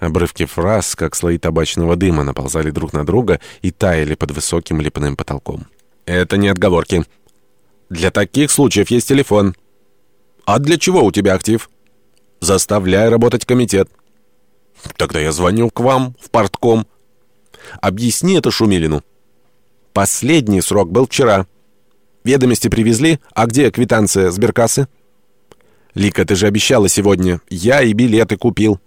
Обрывки фраз, как слои табачного дыма, наползали друг на друга и таяли под высоким лепным потолком. «Это не отговорки. Для таких случаев есть телефон. А для чего у тебя актив?» «Заставляй работать комитет». «Тогда я звоню к вам в портком». «Объясни это Шумилину». «Последний срок был вчера». «Ведомости привезли? А где квитанция сберкассы?» «Лика, ты же обещала сегодня. Я и билеты купил».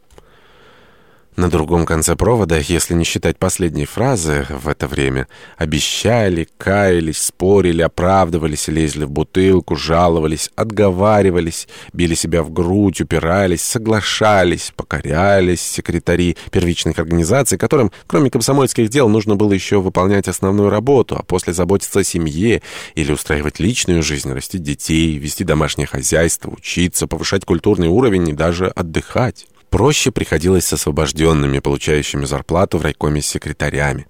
На другом конце провода, если не считать последней фразы в это время, обещали, каялись, спорили, оправдывались, лезли в бутылку, жаловались, отговаривались, били себя в грудь, упирались, соглашались, покорялись секретари первичных организаций, которым, кроме комсомольских дел, нужно было еще выполнять основную работу, а после заботиться о семье или устраивать личную жизнь, растить детей, вести домашнее хозяйство, учиться, повышать культурный уровень и даже отдыхать. Проще приходилось с освобожденными, получающими зарплату в райкоме секретарями.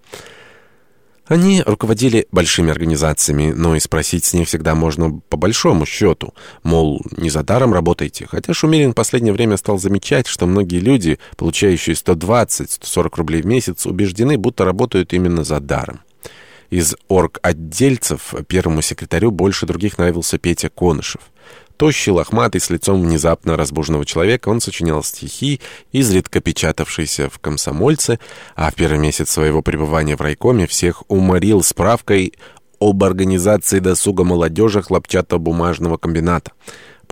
Они руководили большими организациями, но и спросить с них всегда можно по большому счету. Мол, не за даром работаете. Хотя Шумилин в последнее время стал замечать, что многие люди, получающие 120-140 рублей в месяц, убеждены, будто работают именно за даром. Из орг-отдельцев первому секретарю больше других нравился Петя Конышев. Тощий, лохматый, с лицом внезапно разбуженного человека, он сочинял стихи, изредка печатавшиеся в «Комсомольце», а в первый месяц своего пребывания в райкоме всех уморил справкой об организации досуга молодежи хлопчатобумажного комбината.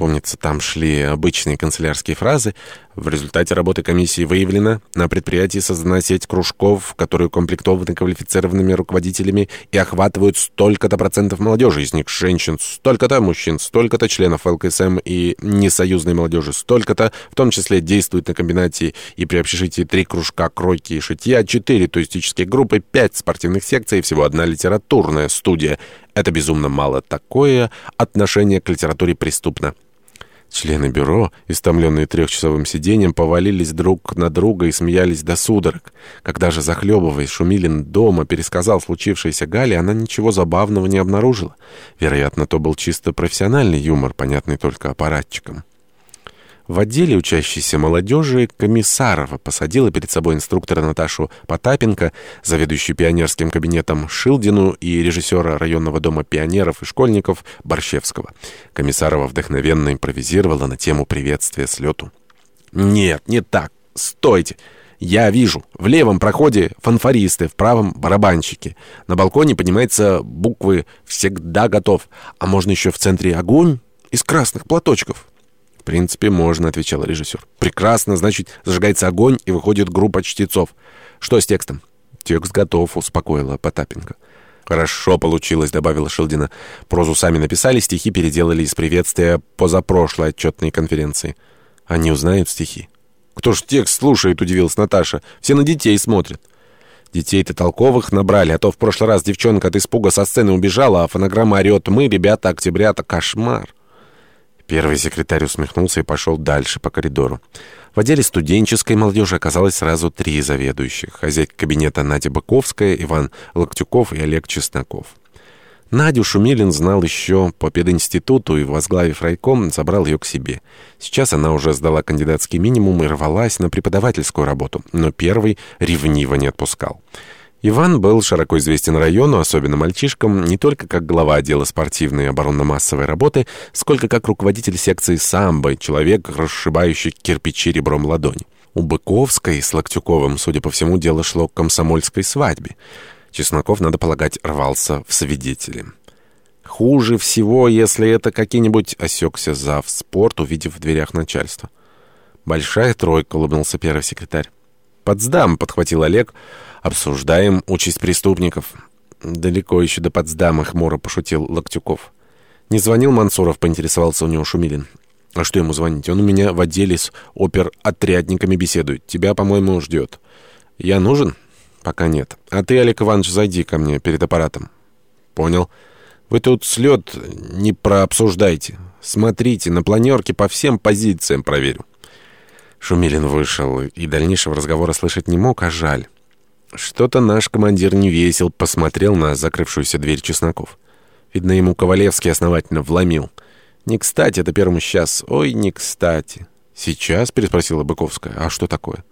Помнится, там шли обычные канцелярские фразы. В результате работы комиссии выявлено, на предприятии создана сеть кружков, которые укомплектованы квалифицированными руководителями и охватывают столько-то процентов молодежи, из них женщин, столько-то мужчин, столько-то членов ЛКСМ и несоюзной молодежи, столько-то, в том числе действует на комбинате и при общежитии три кружка кройки и шитья, четыре туристические группы, пять спортивных секций и всего одна литературная студия. Это безумно мало. Такое отношение к литературе преступно. Члены бюро, истомленные трехчасовым сидением, повалились друг на друга и смеялись до судорог. Когда же, захлебываясь, Шумилин дома пересказал случившееся Гале, она ничего забавного не обнаружила. Вероятно, то был чисто профессиональный юмор, понятный только аппаратчикам. В отделе учащейся молодежи Комиссарова посадила перед собой инструктора Наташу Потапенко, заведующую пионерским кабинетом Шилдину и режиссера районного дома пионеров и школьников Борщевского. Комиссарова вдохновенно импровизировала на тему приветствия слету. «Нет, не так. Стойте!» Я вижу. В левом проходе фанфористы, в правом барабанщики. На балконе поднимаются буквы «Всегда готов». А можно еще в центре огонь из красных платочков. «В принципе, можно», — отвечал режиссер. «Прекрасно, значит, зажигается огонь, и выходит группа чтецов. Что с текстом?» «Текст готов», — успокоила Потапенко. «Хорошо получилось», — добавила Шилдина. «Прозу сами написали, стихи переделали из приветствия позапрошлой отчетной конференции. Они узнают стихи». «Кто ж текст слушает?» — удивилась Наташа. «Все на детей смотрят». Детей-то толковых набрали, а то в прошлый раз девчонка от испуга со сцены убежала, а фонограмма орет «Мы, ребята, октября-то кошмар». Первый секретарь усмехнулся и пошел дальше по коридору. В отделе студенческой молодежи оказалось сразу три заведующих. Хозяйка кабинета Надя Быковская, Иван Локтюков и Олег Чесноков. Надю Шумилин знал еще по пединституту и, возглавив райком, забрал ее к себе. Сейчас она уже сдала кандидатский минимум и рвалась на преподавательскую работу, но первый ревниво не отпускал. Иван был широко известен району, особенно мальчишкам, не только как глава отдела спортивной и оборонно-массовой работы, сколько как руководитель секции самбо, человек, расшибающий кирпичи ребром ладони. У Быковской с Локтюковым, судя по всему, дело шло к комсомольской свадьбе. Чесноков, надо полагать, рвался в свидетели. Хуже всего, если это какие-нибудь осекся зав спорт, увидев в дверях начальства. «Большая тройка», — улыбнулся первый секретарь. «Потсдам», — подхватил Олег, — Обсуждаем участь преступников. Далеко еще до Потсдама, хмуро пошутил Локтюков. Не звонил Мансуров, поинтересовался у него Шумилин. А что ему звонить? Он у меня в отделе с опер-отрядниками беседует. Тебя, по-моему, ждет. Я нужен? Пока нет. А ты, Олег Иванович, зайди ко мне перед аппаратом. Понял. Вы тут слет не прообсуждайте. Смотрите, на планерке по всем позициям проверю. Шумилин вышел и дальнейшего разговора слышать не мог, а жаль. Что-то наш командир не весел, посмотрел на закрывшуюся дверь Чесноков. Видно, ему Ковалевский основательно вломил. «Не кстати, это первому сейчас. Ой, не кстати». «Сейчас?» — переспросила Быковская. «А что такое?»